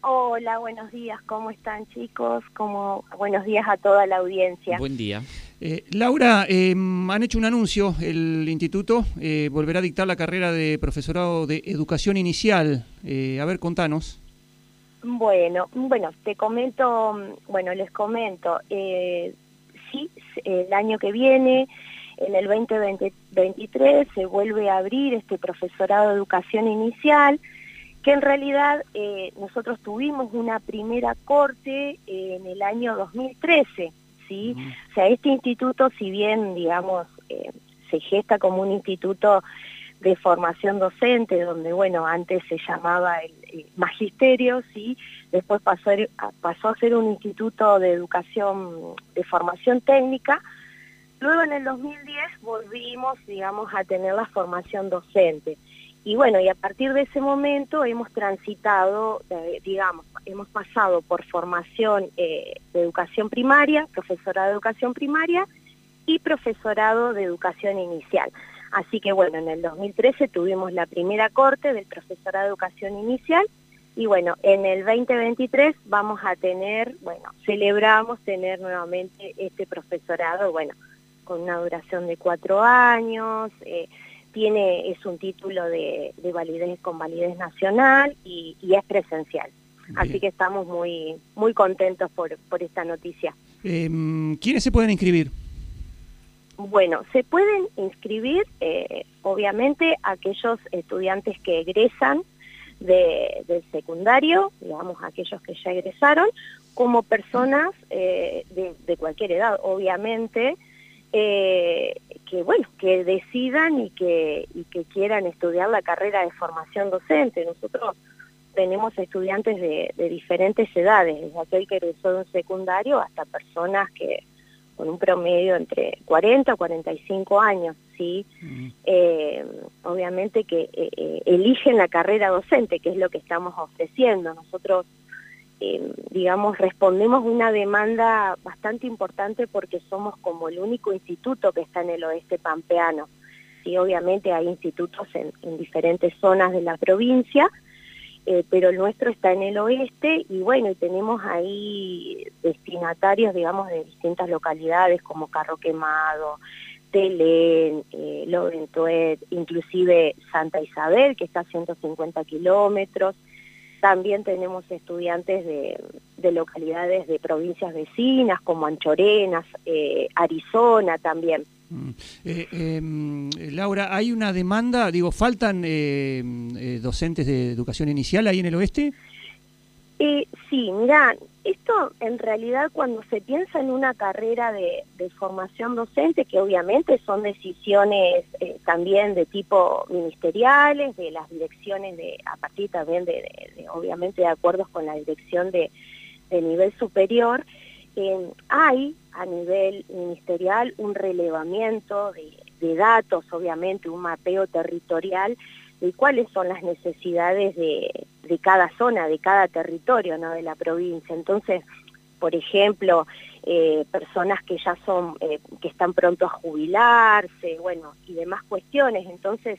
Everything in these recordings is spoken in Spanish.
Hola, buenos días, ¿cómo están chicos? Como buenos días a toda la audiencia. Buen día. Eh, Laura, eh, han hecho un anuncio, el instituto eh, volverá a dictar la carrera de profesorado de educación inicial. a ver, contanos. Bueno, bueno, te comento, bueno, les comento, sí, el año que viene, en el 2023, se vuelve a abrir este profesorado de educación inicial, que en realidad eh, nosotros tuvimos una primera corte en el año 2013, ¿sí? O sea, este instituto, si bien, digamos, eh, se gesta como un instituto de formación docente, donde, bueno, antes se llamaba el, magisterio, ¿sí? Después pasó, pasó a ser un instituto de educación, de formación técnica, Luego en el 2010 volvimos, digamos, a tener la formación docente. Y bueno, y a partir de ese momento hemos transitado, eh, digamos, hemos pasado por formación eh, de educación primaria, profesorado de educación primaria y profesorado de educación inicial. Así que bueno, en el 2013 tuvimos la primera corte del profesorado de educación inicial y bueno, en el 2023 vamos a tener, bueno, celebramos tener nuevamente este profesorado, bueno, con una duración de cuatro años, eh, tiene, es un título de, validez con validez nacional y, es presencial. Así que estamos muy, muy contentos por, por esta noticia. Em, ¿Quiénes se pueden inscribir? Bueno, se pueden inscribir, eh, obviamente, aquellos estudiantes que egresan de, del secundario, digamos, aquellos que ya egresaron, como personas eh, de, de, cualquier edad, obviamente, eh, que bueno, que decidan y que, y que quieran estudiar la carrera de formación docente. Nosotros tenemos estudiantes de, diferentes edades, desde aquel que egresó de un secundario hasta personas que con un promedio entre 40 o 45 años, ¿sí? Mm. Eh, obviamente que eh, eligen la carrera docente, que es lo que estamos ofreciendo. Nosotros eh, digamos, respondemos una demanda bastante importante porque somos como el único instituto que está en el oeste pampeano. Sí, obviamente hay institutos en, diferentes zonas de la provincia, eh, pero el nuestro está en el oeste y bueno, tenemos ahí destinatarios, digamos, de distintas localidades como Carro Quemado, Telén, eh, inclusive Santa Isabel, que está a 150 kilómetros, también tenemos estudiantes de, localidades de provincias vecinas como Anchorenas, eh, Arizona también. Mm. Eh, em, Laura, ¿hay una demanda, digo, faltan eh, docentes de educación inicial ahí en el oeste? sí, mira, esto en realidad cuando se piensa en una carrera de, formación docente, que obviamente son decisiones eh, también de tipo ministeriales, de las direcciones, de a partir también de, obviamente de acuerdos con la dirección de, nivel superior, eh, hay a nivel ministerial un relevamiento de datos, obviamente un mapeo territorial de cuáles son las necesidades de, cada zona, de cada territorio ¿no? de la provincia. Entonces, por ejemplo, eh, personas que ya son, eh, que están pronto a jubilarse, bueno, y demás cuestiones. Entonces,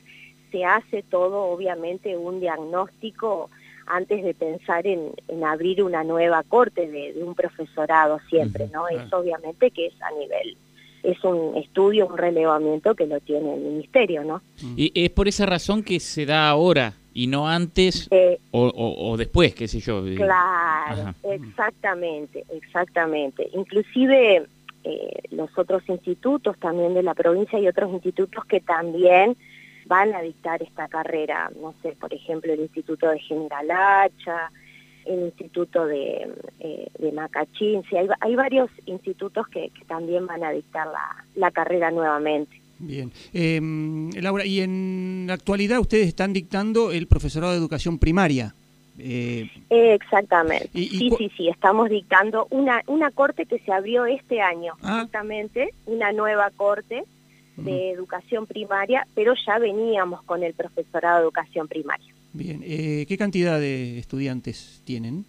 se hace todo, obviamente, un diagnóstico antes de pensar en, abrir una nueva corte de, un profesorado siempre, ¿no? Es obviamente que es a nivel es un estudio, un relevamiento que lo tiene el ministerio, ¿no? Y es por esa razón que se da ahora y no antes eh, o, después, qué sé yo. Claro, exactamente, exactamente. Inclusive eh, los otros institutos también de la provincia y otros institutos que también van a dictar esta carrera, no sé, por ejemplo el Instituto de General Hacha, el Instituto de, eh, de Macachín, hay, hay, varios institutos que, también van a dictar la, carrera nuevamente. Bien. Em, Laura, y en la actualidad ustedes están dictando el profesorado de educación primaria. Eh, Exactamente. sí, sí, sí, estamos dictando una, una corte que se abrió este año, ah. justamente, una nueva corte de educación primaria, pero ya veníamos con el profesorado de educación primaria. Bien, eh, ¿qué cantidad de estudiantes tienen?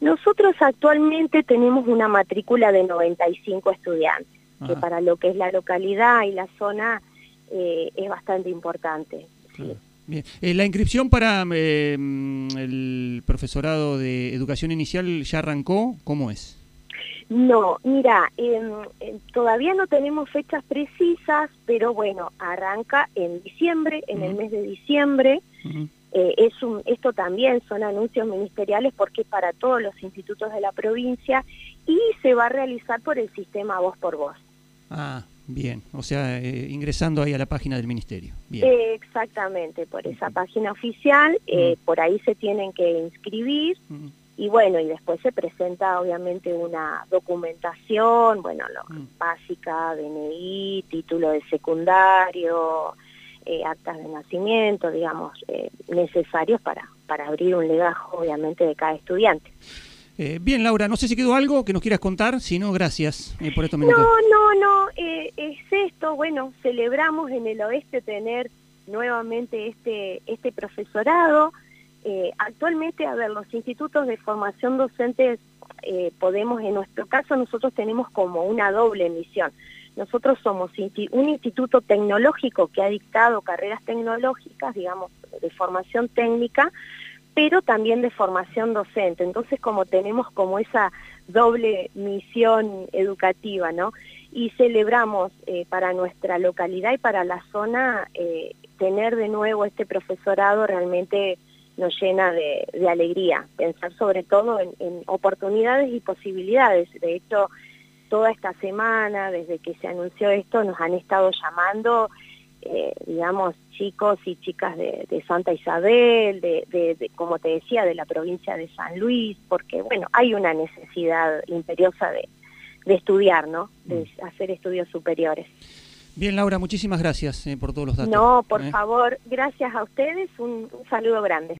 Nosotros actualmente tenemos una matrícula de 95 estudiantes, que para lo que es la localidad y la zona eh, es bastante importante. Bien. Eh, ¿La inscripción para eh, el profesorado de educación inicial ya arrancó? ¿Cómo es? No, mira, em, todavía no tenemos fechas precisas, pero bueno, arranca en diciembre, en el mes de diciembre. Eh, es un, esto también son anuncios ministeriales porque para todos los institutos de la provincia y se va a realizar por el sistema voz por voz. Ah, bien, o sea, eh, ingresando ahí a la página del ministerio. Bien. exactamente, por esa página oficial, eh, por ahí se tienen que inscribir y bueno, y después se presenta obviamente una documentación, bueno, lo, básica, DNI, título de secundario, eh, actas de nacimiento, digamos, eh, necesarios para, para abrir un legajo, obviamente, de cada estudiante. Eh, bien, Laura, no sé si quedó algo que nos quieras contar, si no, gracias por estos minutos. No, no, no, es esto, bueno, celebramos en el oeste tener nuevamente este, este profesorado. actualmente, a ver, los institutos de formación docente podemos, en nuestro caso, nosotros tenemos como una doble misión. Nosotros somos un instituto tecnológico que ha dictado carreras tecnológicas, digamos, de formación técnica, pero también de formación docente. Entonces, como tenemos como esa doble misión educativa, ¿no? Y celebramos eh, para nuestra localidad y para la zona eh, tener de nuevo este profesorado realmente nos llena de, alegría, pensar sobre todo en, en oportunidades y posibilidades. De hecho, toda esta semana, desde que se anunció esto, nos han estado llamando, eh, digamos, chicos y chicas de, Santa Isabel, de, como te decía, de la provincia de San Luis, porque, bueno, hay una necesidad imperiosa de, estudiar, ¿no? De mm. hacer estudios superiores. Bien, Laura, muchísimas gracias eh, por todos los datos. No, por ¿eh? favor, gracias a ustedes, un saludo grande.